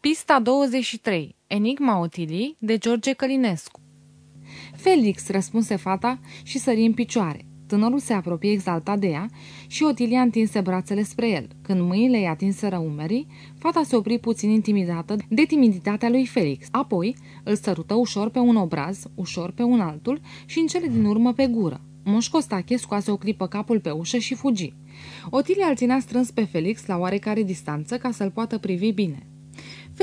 Pista 23. Enigma Otilii de George Călinescu Felix, răspunse fata și sări în picioare. Tânărul se apropie exaltat de ea și Otilia întinse brațele spre el. Când mâinile i atinseră umerii, fata se opri puțin intimidată de timiditatea lui Felix. Apoi îl sărută ușor pe un obraz, ușor pe un altul și în cele din urmă pe gură. Moș Costache scoase o clipă capul pe ușă și fugi. Otilia îl ținea strâns pe Felix la oarecare distanță ca să-l poată privi bine.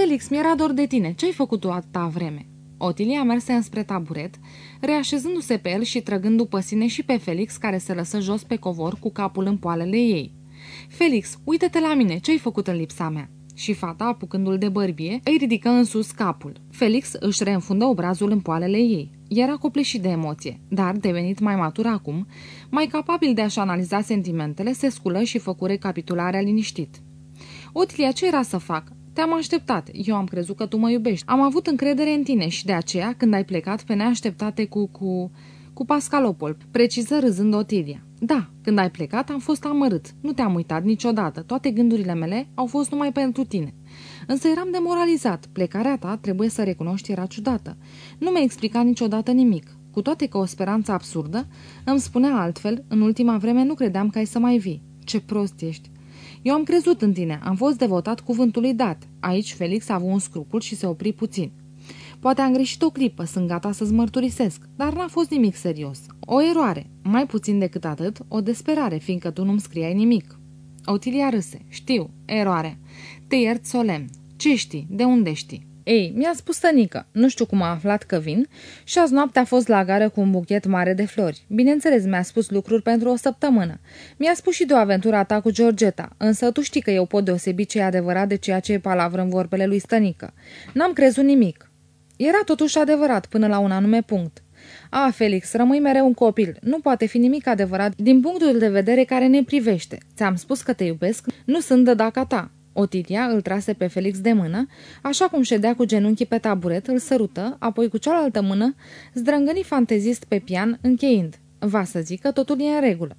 Felix, mi-era dor de tine. Ce-ai făcut tu atâta vreme?" Otilia merse înspre taburet, reașezându-se pe el și trăgând după sine și pe Felix, care se lăsă jos pe covor cu capul în poalele ei. Felix, uite-te la mine, ce-ai făcut în lipsa mea?" Și fata, apucându-l de bărbie, îi ridică în sus capul. Felix își reînfundă obrazul în poalele ei. Era copleșit de emoție, dar, devenit mai matur acum, mai capabil de a-și analiza sentimentele, se sculă și făcu recapitularea liniștit. Otilia, ce era să fac? Te-am așteptat. Eu am crezut că tu mă iubești. Am avut încredere în tine și de aceea, când ai plecat pe neașteptate cu... cu... cu Pascalopol, preciză râzând Otilia. Da, când ai plecat am fost amărât. Nu te-am uitat niciodată. Toate gândurile mele au fost numai pentru tine. Însă eram demoralizat. Plecarea ta, trebuie să recunoști, era ciudată. Nu mi-a explicat niciodată nimic. Cu toate că o speranță absurdă, îmi spunea altfel, în ultima vreme nu credeam că ai să mai vii. Ce prost ești! Eu am crezut în tine, am fost devotat cuvântului dat. Aici Felix a avut un scrupul și se opri puțin. Poate am greșit o clipă, sunt gata să-ți mărturisesc, dar n-a fost nimic serios. O eroare, mai puțin decât atât, o desperare, fiindcă tu nu-mi scriai nimic. Otilia râse. Știu, eroare. Te iert solemn. Ce știi? De unde știi? Ei, mi-a spus tănică, nu știu cum a aflat că vin, și azi noapte a fost la gară cu un buchet mare de flori. Bineînțeles, mi-a spus lucruri pentru o săptămână. Mi-a spus și de o aventură ta cu Georgeta, însă tu știi că eu pot deosebi ce e adevărat de ceea ce e palavră în vorbele lui Stănică. N-am crezut nimic. Era totuși adevărat până la un anume punct. A, Felix, rămâi mereu un copil. Nu poate fi nimic adevărat din punctul de vedere care ne privește. Ți-am spus că te iubesc, nu sunt de daca ta. Otilia îl trase pe Felix de mână, așa cum ședea cu genunchii pe taburet, îl sărută, apoi cu cealaltă mână zdrângăni fantezist pe pian, încheind. Va să zică, totul e în regulă.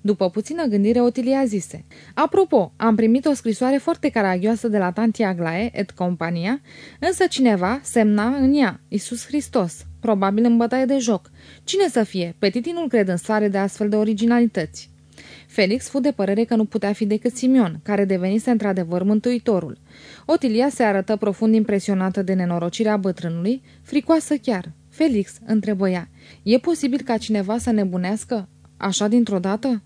După puțină gândire, Otilia zise Apropo, am primit o scrisoare foarte caragioasă de la tanti Aglae et compania, însă cineva semna în ea, Isus Hristos, probabil în bătaie de joc. Cine să fie? Petitii nu cred în stare de astfel de originalități. Felix fu de părere că nu putea fi decât Simion, care devenise într-adevăr mântuitorul. Otilia se arătă profund impresionată de nenorocirea bătrânului, fricoasă chiar. Felix, întrebă ea, e posibil ca cineva să nebunească așa dintr-o dată?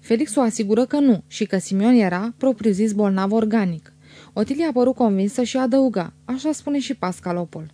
Felix o asigură că nu și că Simion era, propriu-zis, bolnav organic. Otilia a părut convinsă și adăuga, așa spune și Pascalopol.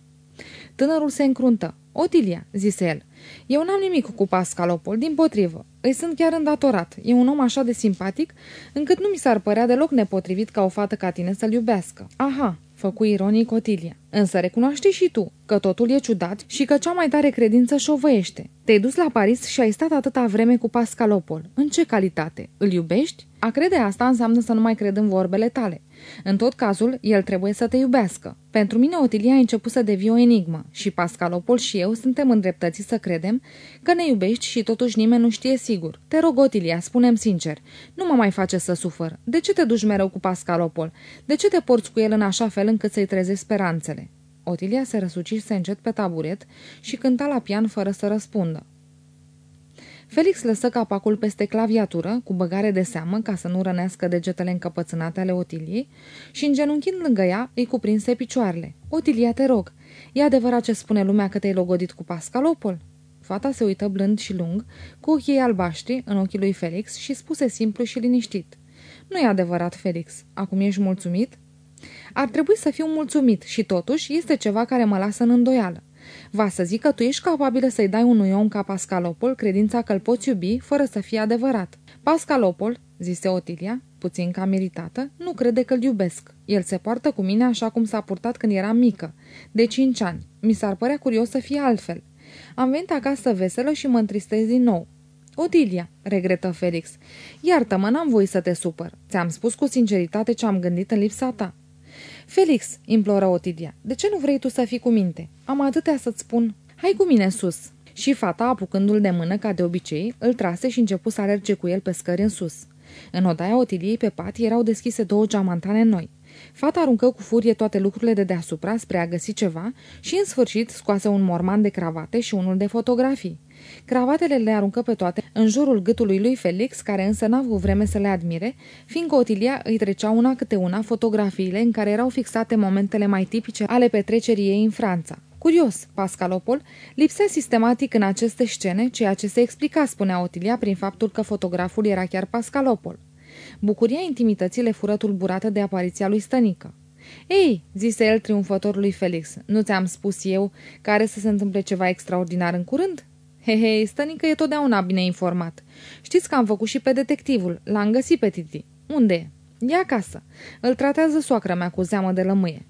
Tânărul se încruntă. Otilia, zise el, eu n-am nimic cu Pascalopol, din potrivă. Îi sunt chiar îndatorat. E un om așa de simpatic, încât nu mi s-ar părea deloc nepotrivit ca o fată ca tine să-l iubească. Aha, făcu ironic Otilia. Însă recunoaște și tu că totul e ciudat și că cea mai tare credință șovăiește. Te-ai dus la Paris și ai stat atâta vreme cu Pascalopol. În ce calitate? Îl iubești? A crede asta înseamnă să nu mai cred în vorbele tale. În tot cazul, el trebuie să te iubească. Pentru mine Otilia a început să devie o enigmă și Pascalopol și eu suntem îndreptățiți să credem că ne iubești și totuși nimeni nu știe sigur. Te rog, Otilia, spunem sincer, nu mă mai face să sufăr. De ce te duci mereu cu Pascalopol? De ce te porți cu el în așa fel încât să-i trezezi speranțele? Otilia se răsucise încet pe taburet și cânta la pian fără să răspundă. Felix lăsă capacul peste claviatură, cu băgare de seamă, ca să nu rănească degetele încăpățânate ale Otiliei, și îngenunchind lângă ea, îi cuprinse picioarele. Otilia, te rog, e adevărat ce spune lumea că te-ai logodit cu Pascalopol?" Fata se uită blând și lung, cu ochii albaștri în ochii lui Felix și spuse simplu și liniștit. Nu e adevărat, Felix. Acum ești mulțumit?" Ar trebui să fiu mulțumit și totuși este ceva care mă lasă în îndoială. Va să zic că tu ești capabilă să-i dai unui om ca Pascalopol credința că îl poți iubi fără să fie adevărat. Pascalopol, zise Otilia, puțin cam iritată, nu crede că-l iubesc. El se poartă cu mine așa cum s-a purtat când era mică, de cinci ani. Mi s-ar părea curios să fie altfel. Am venit acasă veselă și mă întristez din nou. Odilia, regretă Felix, iartă-mă, n-am voie să te supăr. Ți-am spus cu sinceritate ce am gândit în lipsa ta. Felix, imploră Otilia, de ce nu vrei tu să fii cu minte? Am atâtea să-ți spun. Hai cu mine sus. Și fata, apucându-l de mână ca de obicei, îl trase și începu să alerge cu el pe scări în sus. În odaia Otiliei pe pat erau deschise două geamantane noi. Fata aruncă cu furie toate lucrurile de deasupra spre a găsi ceva și, în sfârșit, scoase un morman de cravate și unul de fotografii. Cravatele le aruncă pe toate în jurul gâtului lui Felix, care însă n-a avut vreme să le admire, fiindcă Otilia îi trecea una câte una fotografiile în care erau fixate momentele mai tipice ale petrecerii ei în Franța. Curios, Pascalopol lipsea sistematic în aceste scene, ceea ce se explica, spunea Otilia, prin faptul că fotograful era chiar Pascalopol. Bucuria intimității le fură tulburată de apariția lui Stănică. Ei, zise el triumfător lui Felix, nu ți-am spus eu că are să se întâmple ceva extraordinar în curând? He, he, Stănică e totdeauna bine informat. Știți că am făcut și pe detectivul, l-am găsit pe Titi. Unde e? E acasă. Îl tratează soacra mea cu zeamă de lămâie.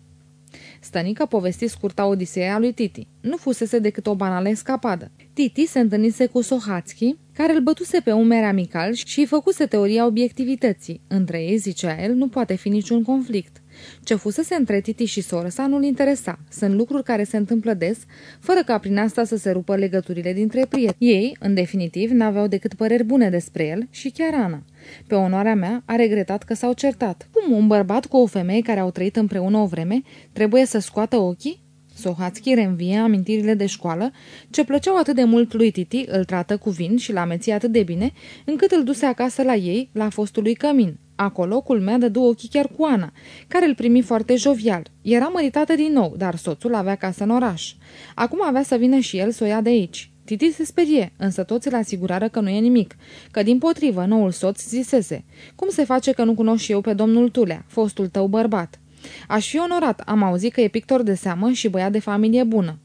Stănică povesti scurta odiseea lui Titi. Nu fusese decât o banală escapadă. Titi se întâlnise cu Sohatski, care îl bătuse pe umeri amical și îi făcuse teoria obiectivității. Între ei, zicea el, nu poate fi niciun conflict. Ce fusese între Titi și sora sa nu-l interesa. Sunt lucruri care se întâmplă des, fără ca prin asta să se rupă legăturile dintre prieteni. Ei, în definitiv, n-aveau decât păreri bune despre el și chiar Ana. Pe onoarea mea, a regretat că s-au certat. Cum un bărbat cu o femeie care au trăit împreună o vreme trebuie să scoată ochii? Sohatski reînvie amintirile de școală, ce plăceau atât de mult lui Titi, îl trată cu vin și l meții atât de bine, încât îl duse acasă la ei, la fostul lui Cămin. Acolo, culmea de două ochii chiar cu Ana, care îl primi foarte jovial. Era măritată din nou, dar soțul avea casă în oraș. Acum avea să vină și el să o ia de aici. Titi se sperie, însă toți îl asigurară că nu e nimic, că din potrivă noul soț zisese. Cum se face că nu cunosc eu pe domnul Tulea, fostul tău bărbat? Aș fi onorat, am auzit că e pictor de seamă și băiat de familie bună.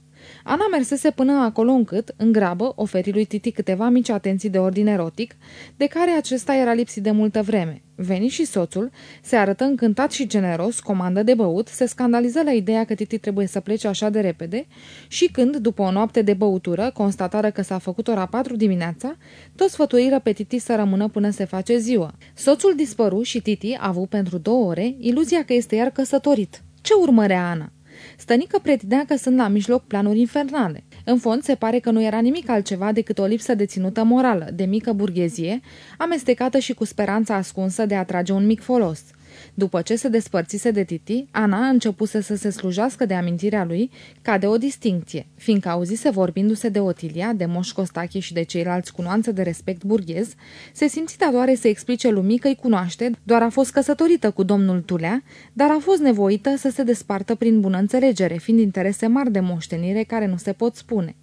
Ana mersese până acolo încât, în grabă, oferi lui Titi câteva mici atenții de ordin erotic, de care acesta era lipsit de multă vreme. Veni și soțul, se arătă încântat și generos, comandă de băut, se scandaliză la ideea că Titi trebuie să plece așa de repede și când, după o noapte de băutură, constatară că s-a făcut ora patru dimineața, toți sfătuiră pe Titi să rămână până se face ziua. Soțul dispăru și Titi a avut pentru două ore iluzia că este iar căsătorit. Ce urmărea Ana? Stănică pretindea că sunt la mijloc planuri infernale. În fond, se pare că nu era nimic altceva decât o lipsă de ținută morală, de mică burghezie, amestecată și cu speranța ascunsă de a trage un mic folos – după ce se despărțise de Titi, Ana începuse să se slujească de amintirea lui ca de o distincție, fiindcă auzise vorbindu-se de Otilia, de Moș Costache și de ceilalți cu nuanță de respect burghez, se simți datoare să explice lumii că îi cunoaște, doar a fost căsătorită cu domnul Tulea, dar a fost nevoită să se despartă prin bună înțelegere, fiind interese mari de moștenire care nu se pot spune.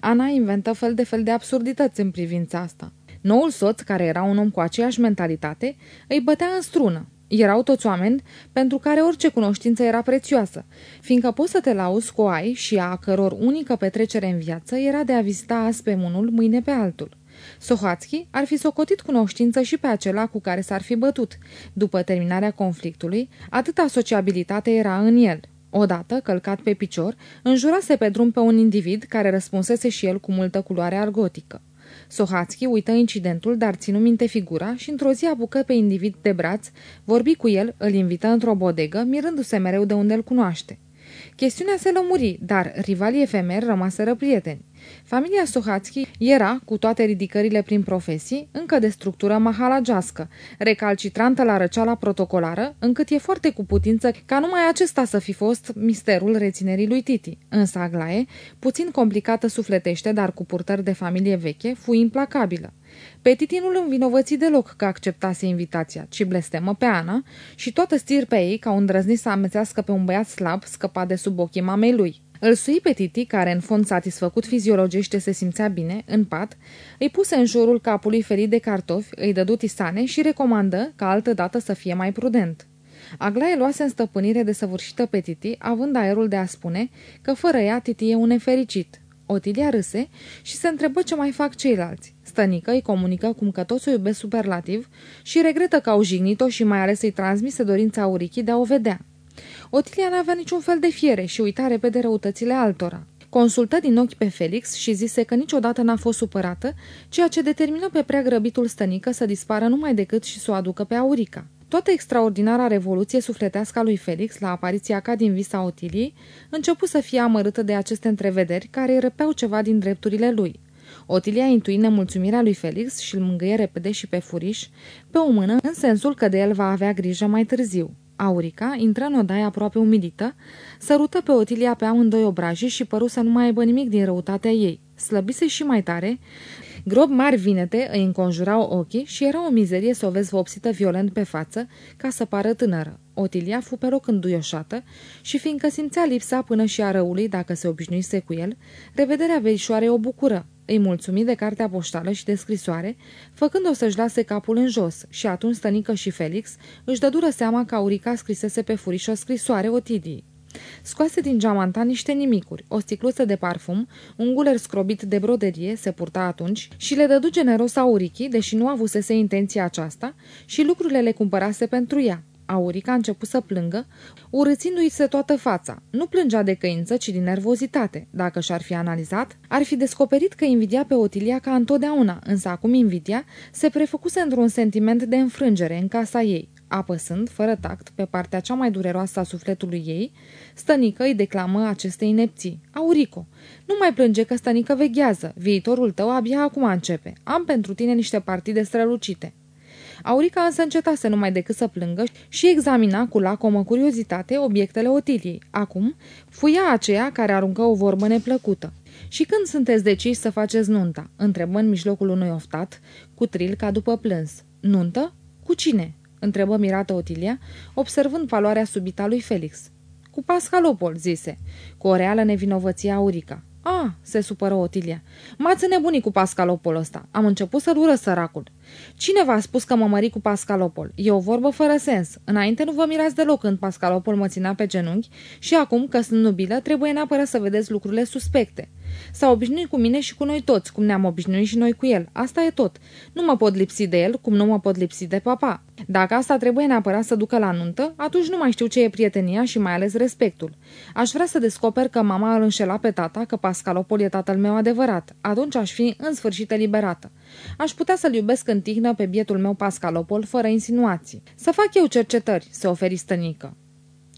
Ana inventă fel de fel de absurdități în privința asta. Noul soț, care era un om cu aceeași mentalitate, îi bătea în strună, erau toți oameni pentru care orice cunoștință era prețioasă, fiindcă poți să te lauzi cu ai și a căror unică petrecere în viață era de a vizita azi pe unul, mâine pe altul. Sohatski ar fi socotit cunoștință și pe acela cu care s-ar fi bătut. După terminarea conflictului, atâta sociabilitate era în el. Odată, călcat pe picior, înjurase pe drum pe un individ care răspunsese și el cu multă culoare argotică. Sohatski uită incidentul, dar ținu minte figura și într-o zi apucă pe individ de braț, vorbi cu el, îl invită într-o bodegă, mirându-se mereu de unde îl cunoaște. Chestiunea se lămuri, dar rivalii efemeri rămaseră prieteni. Familia Sohatski era, cu toate ridicările prin profesii, încă de structură mahalagească, recalcitrantă la răceala protocolară, încât e foarte cu putință ca numai acesta să fi fost misterul reținerii lui Titi. Însă Aglaie, puțin complicată sufletește, dar cu purtări de familie veche, fu implacabilă. Pe Titi nu-l învinovăți deloc că acceptase invitația, ci blestemă pe Ana și toată stirpea ei ca un drăznit să amețească pe un băiat slab scăpat de sub ochii mamei lui. Îl sui pe Titi, care în fond satisfăcut fiziologește se simțea bine, în pat, îi puse în jurul capului ferit de cartofi, îi dădu tisane și recomandă ca altă dată să fie mai prudent. Aglaie luase în stăpânire de săvârșită pe Titi, având aerul de a spune că fără ea Titi e un nefericit. Otilia râse și se întrebă ce mai fac ceilalți. Stănică îi comunică cum că toți o iubesc superlativ și regretă că au jignit-o și mai ales îi transmise dorința aurichii de a o vedea. Otilia n-avea niciun fel de fiere și uita repede răutățile altora. Consultă din ochi pe Felix și zise că niciodată n-a fost supărată, ceea ce determină pe prea grăbitul stănică să dispară numai decât și să o aducă pe Aurica. Toată extraordinara revoluție sufletească a lui Felix, la apariția ca din visa Otiliei, începu să fie amărâtă de aceste întrevederi care îi răpeau ceva din drepturile lui. Otilia intui nemulțumirea lui Felix și îl mângâie repede și pe furiș, pe o mână, în sensul că de el va avea grijă mai târziu. Aurica intră în odaia aproape umidită, sărută pe Otilia pe amândoi obrajii și păru să nu mai aibă nimic din răutatea ei. Slăbise și mai tare, grob mari vinete îi înconjurau ochii și era o mizerie să o vezi vopsită violent pe față ca să pară tânără. Otilia fu pe loc înduioșată și fiindcă simțea lipsa până și a răului dacă se obișnuise cu el, revederea verișoarei o bucură. Îi mulțumi de cartea poștală și de scrisoare, făcând-o să-și lase capul în jos și atunci Stănică și Felix își dădură seama că Aurica scrisese pe furiș o scrisoare Otidii. Scoase din geamanta niște nimicuri, o sticluță de parfum, un guler scrobit de broderie, se purta atunci, și le dădu generos Aurichii, deși nu avusese intenția aceasta, și lucrurile le cumpărase pentru ea. Aurica a început să plângă, urâțindu-i se toată fața. Nu plângea de căință, ci din nervozitate. Dacă și-ar fi analizat, ar fi descoperit că invidia pe Otilia ca întotdeauna, însă acum invidia se prefăcuse într-un sentiment de înfrângere în casa ei. Apăsând, fără tact, pe partea cea mai dureroasă a sufletului ei, Stănică îi declamă aceste inepții. Aurico, nu mai plânge că Stănică veghează. Viitorul tău abia acum începe. Am pentru tine niște partide strălucite. Aurica însă încetase numai decât să plângă și examina cu lacomă curiozitate obiectele Otiliei. Acum, fuia aceea care aruncă o vorbă neplăcută. Și când sunteți deciși să faceți nunta?" întrebă în mijlocul unui oftat, cu tril ca după plâns. Nuntă? Cu cine?" întrebă mirată Otilia, observând valoarea subita lui Felix. Cu Pascalopol, zise, cu o reală nevinovăție aurica. Ah, se supără Otilia. M-ați nebunit cu Pascalopol ăsta. Am început să-l ură săracul. Cine v-a spus că mă mări cu Pascalopol? E o vorbă fără sens. Înainte nu vă mirați deloc când Pascalopol mă ținea pe genunchi și acum, că sunt nubilă, trebuie neapărat să vedeți lucrurile suspecte. S-a obișnuit cu mine și cu noi toți, cum ne-am obișnuit și noi cu el. Asta e tot. Nu mă pot lipsi de el, cum nu mă pot lipsi de papa. Dacă asta trebuie neapărat să ducă la nuntă, atunci nu mai știu ce e prietenia și mai ales respectul. Aș vrea să descoper că mama îl înșela pe tata, că Pascalopol e tatăl meu adevărat. Atunci aș fi în sfârșit eliberată. Aș putea să-l iubesc în tihnă pe bietul meu Pascalopol, fără insinuații. Să fac eu cercetări, se oferi stănică.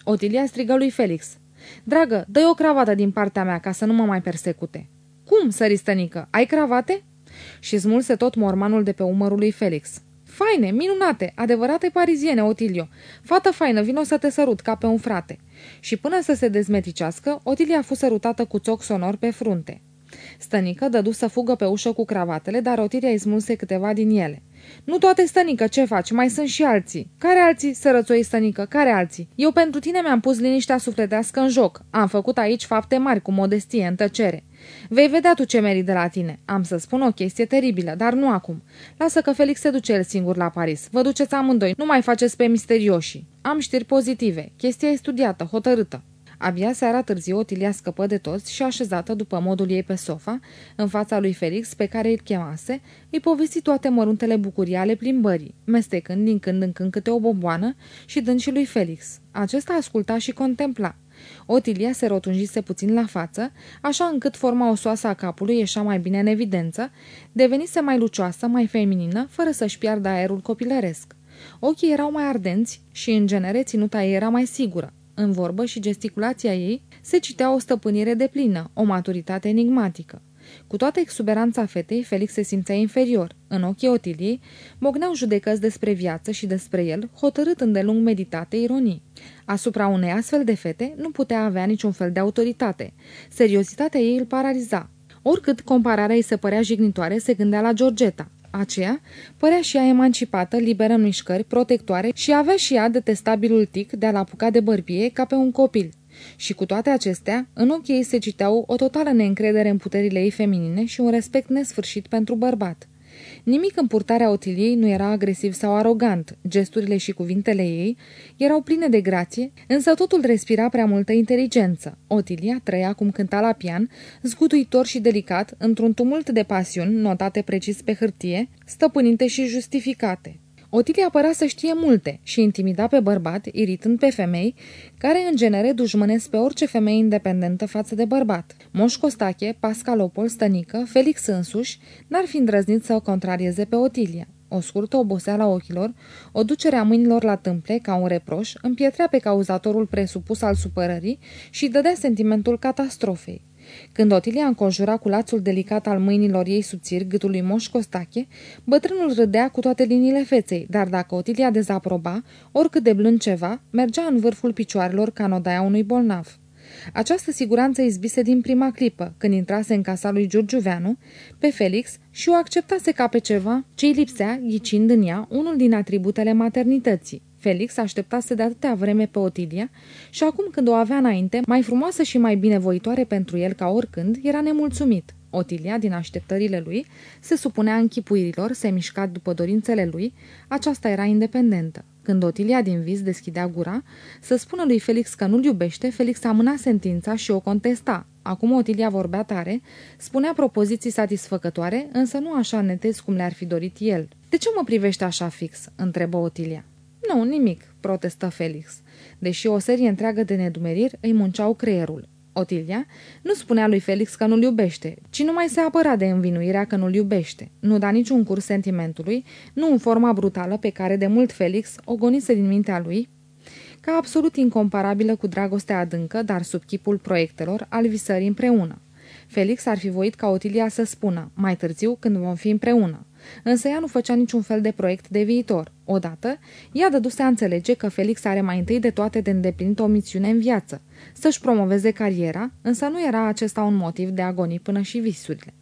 Otilia strigă lui Felix. Dragă, dă o cravată din partea mea ca să nu mă mai persecute. Cum, săristănică, ai cravate? Și smulse tot mormanul de pe umărul lui Felix. Faine, minunate, adevărate pariziene, Otilio. Fată faină, vino să te sărut ca pe un frate. Și până să se dezmeticească, Otilia a fost sărutată cu țoc sonor pe frunte. Stănică dădu să fugă pe ușă cu cravatele, dar Otilia îi smulse câteva din ele. Nu toate, stănică, ce faci? Mai sunt și alții. Care alții, sărățoi stănică, care alții? Eu pentru tine mi-am pus liniștea sufletească în joc. Am făcut aici fapte mari, cu modestie, în tăcere. Vei vedea tu ce meri de la tine. Am să spun o chestie teribilă, dar nu acum. Lasă că Felix se duce el singur la Paris. Vă duceți amândoi, nu mai faceți pe misterioși. Am știri pozitive. Chestia e studiată, hotărâtă. Abia seara târziu Otilia scăpă de toți și așezată după modul ei pe sofa, în fața lui Felix, pe care îl chemase, îi povesti toate măruntele bucurii ale plimbării, mestecând din când în când câte o bomboană și dând și lui Felix. Acesta asculta și contempla. Otilia se rotunjise puțin la față, așa încât forma osoasă a capului ieșea mai bine în evidență, devenise mai lucioasă, mai feminină, fără să-și piardă aerul copilăresc. Ochii erau mai ardenți și, în genere, ținuta ei era mai sigură. În vorbă și gesticulația ei se citea o stăpânire de plină, o maturitate enigmatică. Cu toată exuberanța fetei, Felix se simțea inferior. În ochii Otiliei mogneau judecăți despre viață și despre el, hotărât îndelung meditate ironii. Asupra unei astfel de fete nu putea avea niciun fel de autoritate. Seriozitatea ei îl paraliza. Oricât compararea îi se părea jignitoare, se gândea la Georgeta. Aceea părea și ea emancipată, liberă în mișcări, protectoare și avea și ea detestabilul tic de a-l apuca de bărbie ca pe un copil. Și cu toate acestea, în ochii ei se citeau o totală neîncredere în puterile ei feminine și un respect nesfârșit pentru bărbat. Nimic în purtarea Otiliei nu era agresiv sau arogant, gesturile și cuvintele ei erau pline de grație, însă totul respira prea multă inteligență. Otilia trăia cum cânta la pian, zguduitor și delicat, într-un tumult de pasiuni, notate precis pe hârtie, stăpânite și justificate. Otilia părea să știe multe și intimida pe bărbat, iritând pe femei, care în genere dușmănesc pe orice femeie independentă față de bărbat. Moș Costache, Pascalopol, Stănică, Felix însuși, n-ar fi îndrăznit să o contrarieze pe Otilia. O scurtă oboseală a ochilor, o ducere a mâinilor la tâmple, ca un reproș, împietrea pe cauzatorul presupus al supărării și dădea sentimentul catastrofei. Când Otilia înconjura cu lațul delicat al mâinilor ei subțiri gâtului Moș Costache, bătrânul râdea cu toate liniile feței, dar dacă Otilia dezaproba, oricât de blând ceva, mergea în vârful picioarelor ca în odaia unui bolnav. Această siguranță izbise din prima clipă, când intrase în casa lui Giurgiuveanu, pe Felix și o acceptase ca pe ceva ce îi lipsea, ghicind în ea unul din atributele maternității. Felix așteptase de atâtea vreme pe Otilia și acum când o avea înainte, mai frumoasă și mai binevoitoare pentru el ca oricând, era nemulțumit. Otilia, din așteptările lui, se supunea închipuirilor, se mișca după dorințele lui, aceasta era independentă. Când Otilia din vis deschidea gura, să spună lui Felix că nu-l iubește, Felix amâna sentința și o contesta. Acum Otilia vorbea tare, spunea propoziții satisfăcătoare, însă nu așa netezi cum le-ar fi dorit el. De ce mă privește așa fix?" întrebă Otilia. Nu, nimic," protestă Felix, deși o serie întreagă de nedumeriri îi munceau creierul. Otilia nu spunea lui Felix că nu-l iubește, ci numai se apăra de învinuirea că nu-l iubește. Nu da niciun curs sentimentului, nu în forma brutală pe care de mult Felix o gonise din mintea lui, ca absolut incomparabilă cu dragostea adâncă, dar sub chipul proiectelor, al visării împreună. Felix ar fi voit ca Otilia să spună, mai târziu, când vom fi împreună. Însă ea nu făcea niciun fel de proiect de viitor. Odată, ea dăduse a înțelege că Felix are mai întâi de toate de îndeplinit o misiune în viață, să-și promoveze cariera, însă nu era acesta un motiv de agonii până și visurile.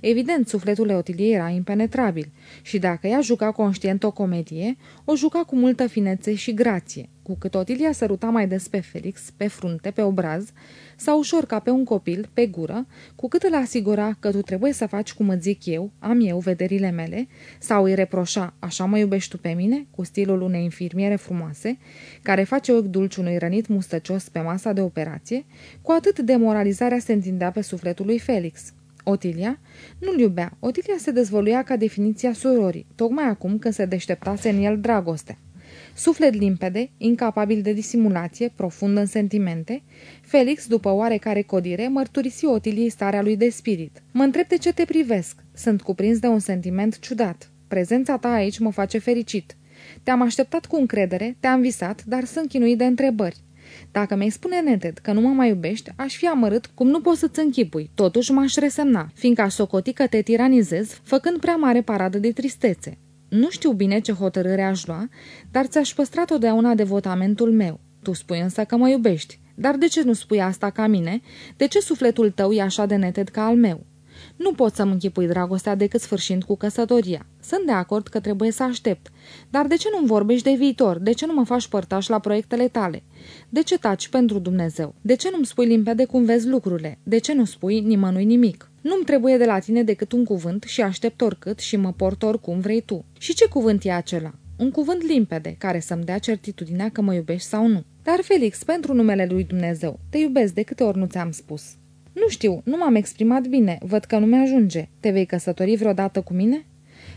Evident, sufletul Leotiliei era impenetrabil și dacă ea juca conștient o comedie, o juca cu multă finețe și grație. Cu cât Otilia săruta mai des pe Felix, pe frunte, pe obraz, sau ușor ca pe un copil, pe gură, cu cât îl asigura că tu trebuie să faci cum îți zic eu, am eu vederile mele, sau îi reproșa, așa mă iubești tu pe mine, cu stilul unei infirmiere frumoase, care face ochi dulci unui rănit mustăcios pe masa de operație, cu atât demoralizarea se întindea pe sufletul lui Felix. Otilia nu-l iubea. Otilia se dezvăluia ca definiția surorii, tocmai acum când se deșteptase în el dragostea. Suflet limpede, incapabil de disimulație, profund în sentimente, Felix, după oarecare codire, mărturisi Otiliei starea lui de spirit. Mă întreb de ce te privesc. Sunt cuprins de un sentiment ciudat. Prezența ta aici mă face fericit. Te-am așteptat cu încredere, te-am visat, dar sunt chinuit de întrebări. Dacă mi-ai spune neted că nu mă mai iubești, aș fi amărât cum nu poți să-ți închipui. Totuși m-aș resemna, fiindcă aș socoti că te tiranizez, făcând prea mare paradă de tristețe. Nu știu bine ce hotărâre aș lua, dar ți-aș păstra totdeauna devotamentul meu. Tu spui însă că mă iubești. Dar de ce nu spui asta ca mine? De ce sufletul tău e așa de neted ca al meu? Nu pot să-mi închipui dragostea decât sfârșind cu căsătoria. Sunt de acord că trebuie să aștept. Dar de ce nu-mi vorbești de viitor? De ce nu mă faci părtaș la proiectele tale? De ce taci pentru Dumnezeu? De ce nu-mi spui limpede cum vezi lucrurile? De ce nu spui nimănui nimic? Nu-mi trebuie de la tine decât un cuvânt și aștept oricât și mă port oricum vrei tu. Și ce cuvânt e acela? Un cuvânt limpede, care să-mi dea certitudinea că mă iubești sau nu. Dar, Felix, pentru numele lui Dumnezeu, te iubesc de câte ori nu ți-am spus. Nu știu, nu m-am exprimat bine, văd că nu mi-ajunge. Te vei căsători vreodată cu mine?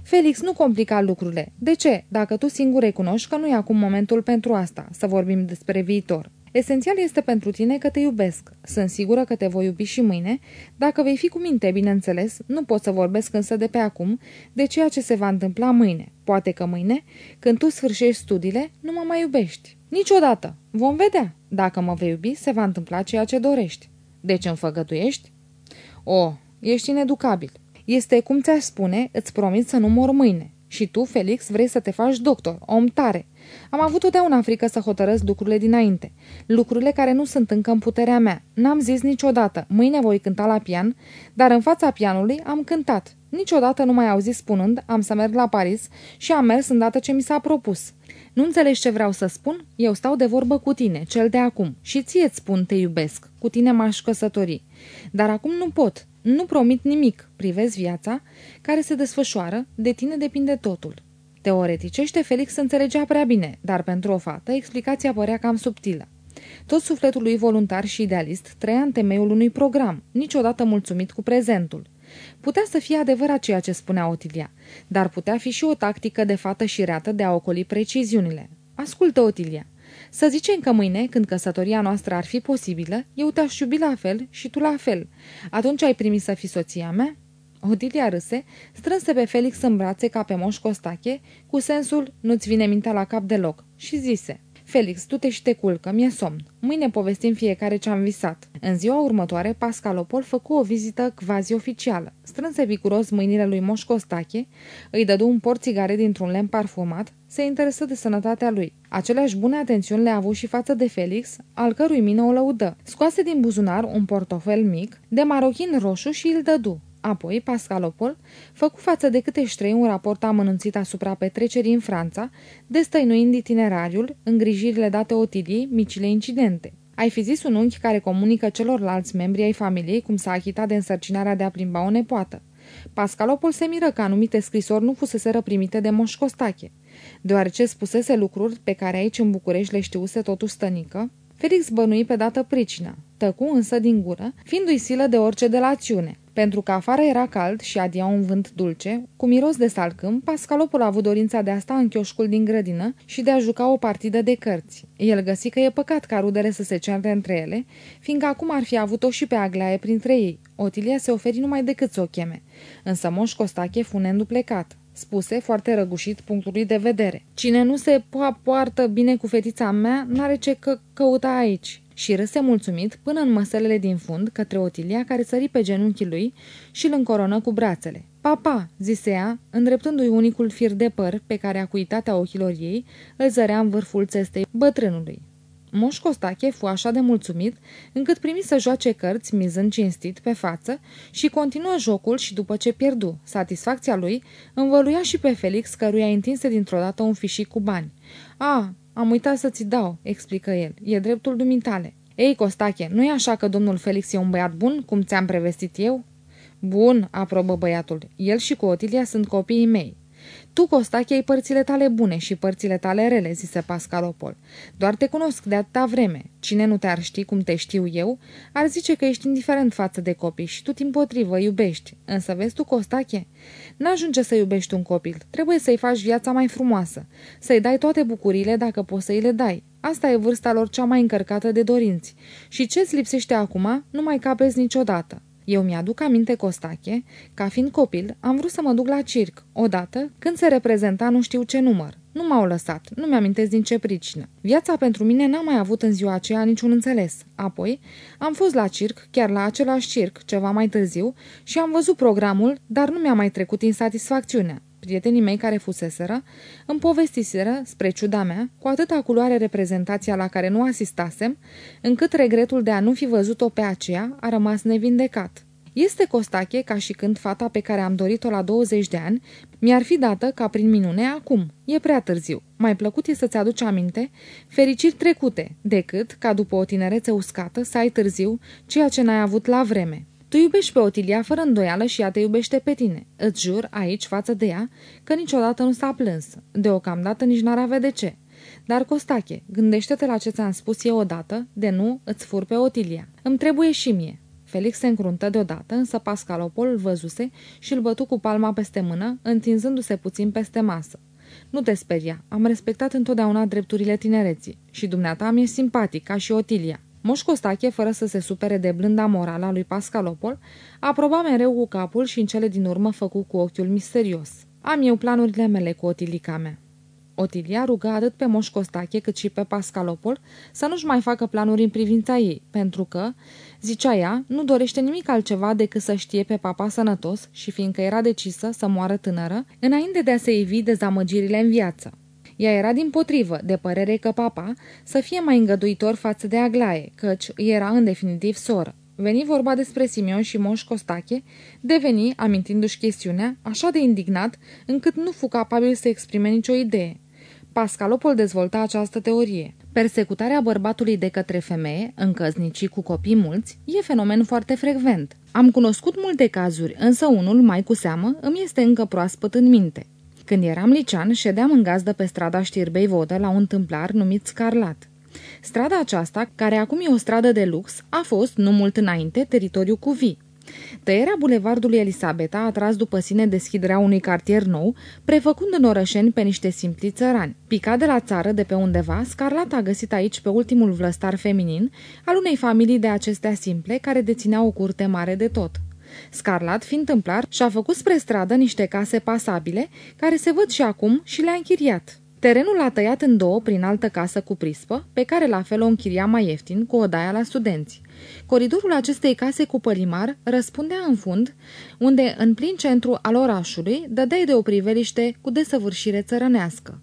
Felix, nu complica lucrurile. De ce? Dacă tu singur recunoști că nu e acum momentul pentru asta, să vorbim despre viitor. Esențial este pentru tine că te iubesc. Sunt sigură că te voi iubi și mâine. Dacă vei fi cu minte, bineînțeles, nu pot să vorbesc însă de pe acum de ceea ce se va întâmpla mâine. Poate că mâine, când tu sfârșești studiile, nu mă mai iubești. Niciodată. Vom vedea. Dacă mă vei iubi, se va întâmpla ceea ce dorești. Deci îmi făgătuiești? O, ești ineducabil. Este cum ți-aș spune, îți promit să nu mor mâine. Și tu, Felix, vrei să te faci doctor, om tare. Am avut totdeauna frică să hotărăsc lucrurile dinainte. Lucrurile care nu sunt încă în puterea mea. N-am zis niciodată, mâine voi cânta la pian, dar în fața pianului am cântat. Niciodată nu mai auzi spunând, am să merg la Paris și am mers îndată ce mi s-a propus. Nu înțelegi ce vreau să spun? Eu stau de vorbă cu tine, cel de acum, și ție-ți spun te iubesc. Cu tine m-aș căsători. Dar acum nu pot. Nu promit nimic. Privezi viața care se desfășoară, de tine depinde totul. Teoreticește, Felix înțelegea prea bine, dar pentru o fată explicația părea cam subtilă. Tot sufletul lui voluntar și idealist trăia în temeiul unui program, niciodată mulțumit cu prezentul. Putea să fie adevărat ceea ce spunea Otilia, dar putea fi și o tactică de fată și reată de a ocoli preciziunile. Ascultă, Otilia, să zicem că mâine, când căsătoria noastră ar fi posibilă, eu te-aș iubi la fel și tu la fel. Atunci ai primit să fii soția mea? Odilia râse, strânse pe Felix în brațe ca pe moș Costache, cu sensul nu-ți vine mintea la cap deloc, și zise Felix, du-te și te culcă, mi-e somn. Mâine povestim fiecare ce am visat. În ziua următoare, Pascalopol făcu o vizită quasi-oficială. Strânse vicuros mâinile lui Moș Costache, îi dădu un port țigare dintr-un lemn parfumat, se interesă de sănătatea lui. Aceleași bune atențiuni le a avut și față de Felix, al cărui mină o lăudă. Scoase din buzunar un portofel mic, de marochin roșu și îl dădu. Apoi, Pascalopol făcu față de câte ștrei un raport amănunțit asupra petrecerii în Franța, destăinuind itinerariul, îngrijirile date Otiliei, micile incidente. Ai fi zis un unchi care comunică celorlalți membri ai familiei cum s-a achitat de însărcinarea de a plimba o nepoată. Pascalopol se miră că anumite scrisori nu fusese primite de Moș Costache. Deoarece spusese lucruri pe care aici în București le știuse totuși stănică, Felix bănui pe dată pricina, tăcu însă din gură, fiindu-i silă de orice delațiune. Pentru că afară era cald și adia un vânt dulce, cu miros de salcâm, Pascalopul a avut dorința de a sta în chioșcul din grădină și de a juca o partidă de cărți. El găsi că e păcat ca rudele să se certe între ele, fiindcă acum ar fi avut-o și pe Aglaie printre ei. Otilia se oferi numai decât să o cheme. Însă Moș Costache fu plecat spuse, foarte răgușit, punctului de vedere. Cine nu se po poartă bine cu fetița mea, n-are ce că căuta aici și râse mulțumit până în măsălele din fund către Otilia care sări pe genunchii lui și îl încoronă cu brațele. Papa, zise ea, îndreptându-i unicul fir de păr pe care acuitatea ochilor ei îl zărea în vârful țestei bătrânului. Moș Costache fu așa de mulțumit încât primi să joace cărți, mizând cinstit pe față și continuă jocul și după ce pierdu. Satisfacția lui învăluia și pe Felix, căruia întinse dintr-o dată un fișic cu bani. A, am uitat să ți dau," explică el. E dreptul dumitale." Ei, Costache, nu e așa că domnul Felix e un băiat bun, cum ți-am prevestit eu?" Bun," aprobă băiatul. El și cu Otilia sunt copiii mei." Tu, Costache, ai părțile tale bune și părțile tale rele, zise Pascalopol. Doar te cunosc de atâta vreme. Cine nu te-ar ști cum te știu eu, ar zice că ești indiferent față de copii și tu, din potrivă, iubești. Însă vezi tu, Costache, n-ajunge să iubești un copil. Trebuie să-i faci viața mai frumoasă, să-i dai toate bucurile dacă poți să-i le dai. Asta e vârsta lor cea mai încărcată de dorinți. Și ce-ți lipsește acum, nu mai capezi niciodată. Eu mi-aduc aminte, Costache, ca fiind copil, am vrut să mă duc la circ, odată, când se reprezenta nu știu ce număr. Nu m-au lăsat, nu mi-amintesc din ce pricină. Viața pentru mine n-a mai avut în ziua aceea niciun înțeles. Apoi, am fost la circ, chiar la același circ, ceva mai târziu, și am văzut programul, dar nu mi-a mai trecut insatisfacțiunea. Prietenii mei care fuseseră îmi povestiseră, spre ciuda mea, cu atâta culoare reprezentația la care nu asistasem, încât regretul de a nu fi văzut-o pe aceea a rămas nevindecat. Este Costache ca și când fata pe care am dorit-o la 20 de ani mi-ar fi dată ca prin minune acum. E prea târziu. Mai plăcut e să-ți aduci aminte fericiri trecute, decât, ca după o tinerețe uscată, să ai târziu ceea ce n-ai avut la vreme. Tu iubești pe Otilia fără îndoială și ea te iubește pe tine. Îți jur, aici, față de ea, că niciodată nu s-a plâns. Deocamdată nici n-ar avea de ce. Dar, Costache, gândește-te la ce ți-am spus eu odată, de nu îți fur pe Otilia. Îmi trebuie și mie. Felix se încruntă deodată, însă Pascalopol îl văzuse și îl bătu cu palma peste mână, întinzându-se puțin peste masă. Nu te speria, am respectat întotdeauna drepturile tinereții și dumneata mi-e simpatic, ca și Otilia. Moș Costache, fără să se supere de blânda morală a lui Pascalopol, aproba mereu cu capul și în cele din urmă făcu cu ochiul misterios. Am eu planurile mele cu Otilica mea. Otilia ruga atât pe Moș Costache cât și pe Pascalopol să nu-și mai facă planuri în privința ei, pentru că, zicea ea, nu dorește nimic altceva decât să știe pe papa sănătos și fiindcă era decisă să moară tânără, înainte de a se ivi dezamăgirile în viață. Ea era din potrivă, de părere că papa să fie mai îngăduitor față de Aglaie, căci era în definitiv soră. Veni vorba despre Simeon și Moș Costache, deveni, amintindu-și chestiunea, așa de indignat încât nu fu capabil să exprime nicio idee. Pascalopol dezvolta această teorie. Persecutarea bărbatului de către femeie, în căznicii cu copii mulți, e fenomen foarte frecvent. Am cunoscut multe cazuri, însă unul, mai cu seamă, îmi este încă proaspăt în minte. Când eram licean, ședeam în gazdă pe strada Știrbei Vodă la un tâmplar numit Scarlat. Strada aceasta, care acum e o stradă de lux, a fost, nu mult înainte, teritoriu cu vii. Tăierea bulevardului Elisabeta a tras după sine deschiderea unui cartier nou, prefăcând în orășeni pe niște simpli țărani. Picat de la țară de pe undeva, Scarlat a găsit aici pe ultimul vlăstar feminin al unei familii de acestea simple care deținea o curte mare de tot. Scarlat, fiind tâmplar, și-a făcut spre stradă niște case pasabile, care se văd și acum și le-a închiriat. Terenul l-a tăiat în două prin altă casă cu prispă, pe care la fel o închiria mai ieftin cu o daia la studenți. Coridorul acestei case cu pălimar răspundea în fund, unde, în plin centru al orașului, dădeai de o priveliște cu desăvârșire țărănească.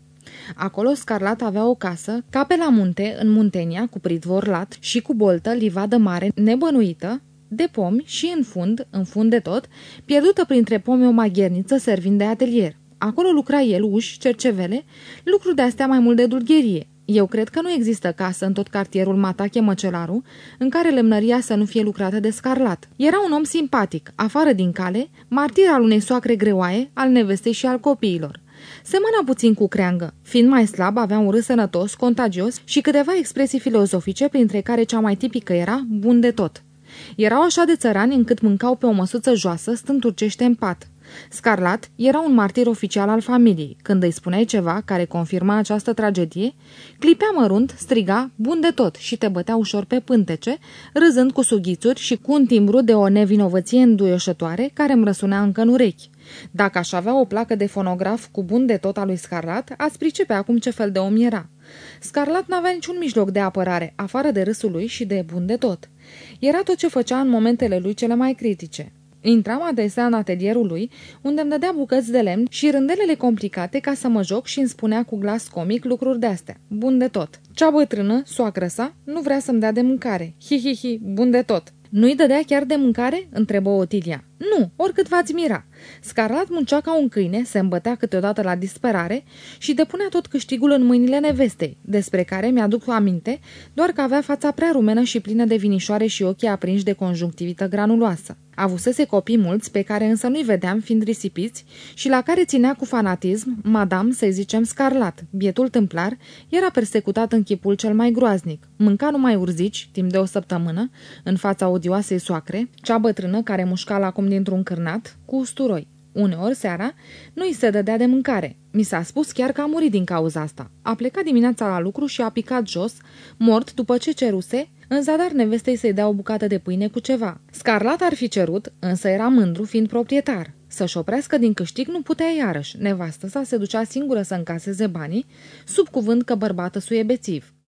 Acolo Scarlat avea o casă, ca pe la munte, în Muntenia, cu pridvor lat și cu boltă, livadă mare, nebănuită, de pomi și în fund, în fund de tot, pierdută printre pomi o magherniță servind de atelier. Acolo lucra el uși, cercevele, lucruri de astea mai mult de dulgherie. Eu cred că nu există casă în tot cartierul Matache Măcelaru în care lemnăria să nu fie lucrată de scarlat. Era un om simpatic, afară din cale, martir al unei soacre greoaie, al nevestei și al copiilor. Semăna puțin cu creangă. Fiind mai slab, avea un râs sănătos, contagios și câteva expresii filozofice, printre care cea mai tipică era bun de tot. Erau așa de țărani încât mâncau pe o măsuță joasă, stând turcește în pat. Scarlat era un martir oficial al familiei. Când îi spuneai ceva care confirma această tragedie, clipea mărunt, striga, bun de tot și te bătea ușor pe pântece, râzând cu sughițuri și cu un timbru de o nevinovăție înduioșătoare care îmi răsunea încă în urechi. Dacă aș avea o placă de fonograf cu bun de tot al lui Scarlat, ați pricepe acum ce fel de om era. Scarlat n-avea niciun mijloc de apărare, afară de râsul lui și de bun de tot. Era tot ce făcea în momentele lui cele mai critice. Intram adesea în atelierul lui, unde îmi dădea bucăți de lemn și rândelele complicate ca să mă joc și îmi spunea cu glas comic lucruri de-astea. Bun de tot. Cea bătrână, soacră sa, nu vrea să-mi dea de mâncare. Hi-hi-hi, bun de tot. Nu-i dădea chiar de mâncare?" întrebă Otilia. Nu, oricât v-ați mira. Scarlat muncea ca un câine, se îmbătea câteodată la disperare și depunea tot câștigul în mâinile nevestei, despre care mi-aduc aminte, doar că avea fața prea rumenă și plină de vinișoare și ochii aprinși de conjunctivită granuloasă. Avusese copii mulți, pe care însă nu-i vedeam fiind risipiți și la care ținea cu fanatism, madame, să zicem, scarlat. Bietul tâmplar era persecutat în chipul cel mai groaznic. Mânca numai urzici, timp de o săptămână, în fața odioasei soacre, cea bătrână care mușca la acum dintr-un cârnat, cu usturoi. Uneori, seara, nu îi se dădea de mâncare. Mi s-a spus chiar că a murit din cauza asta. A plecat dimineața la lucru și a picat jos, mort după ce ceruse, în zadar nevestei să-i dea o bucată de pâine cu ceva. Scarlat ar fi cerut, însă era mândru fiind proprietar. Să-și oprească din câștig nu putea iarăși. Nevastă sa se ducea singură să încaseze banii, sub cuvânt că bărbatul e bețiv.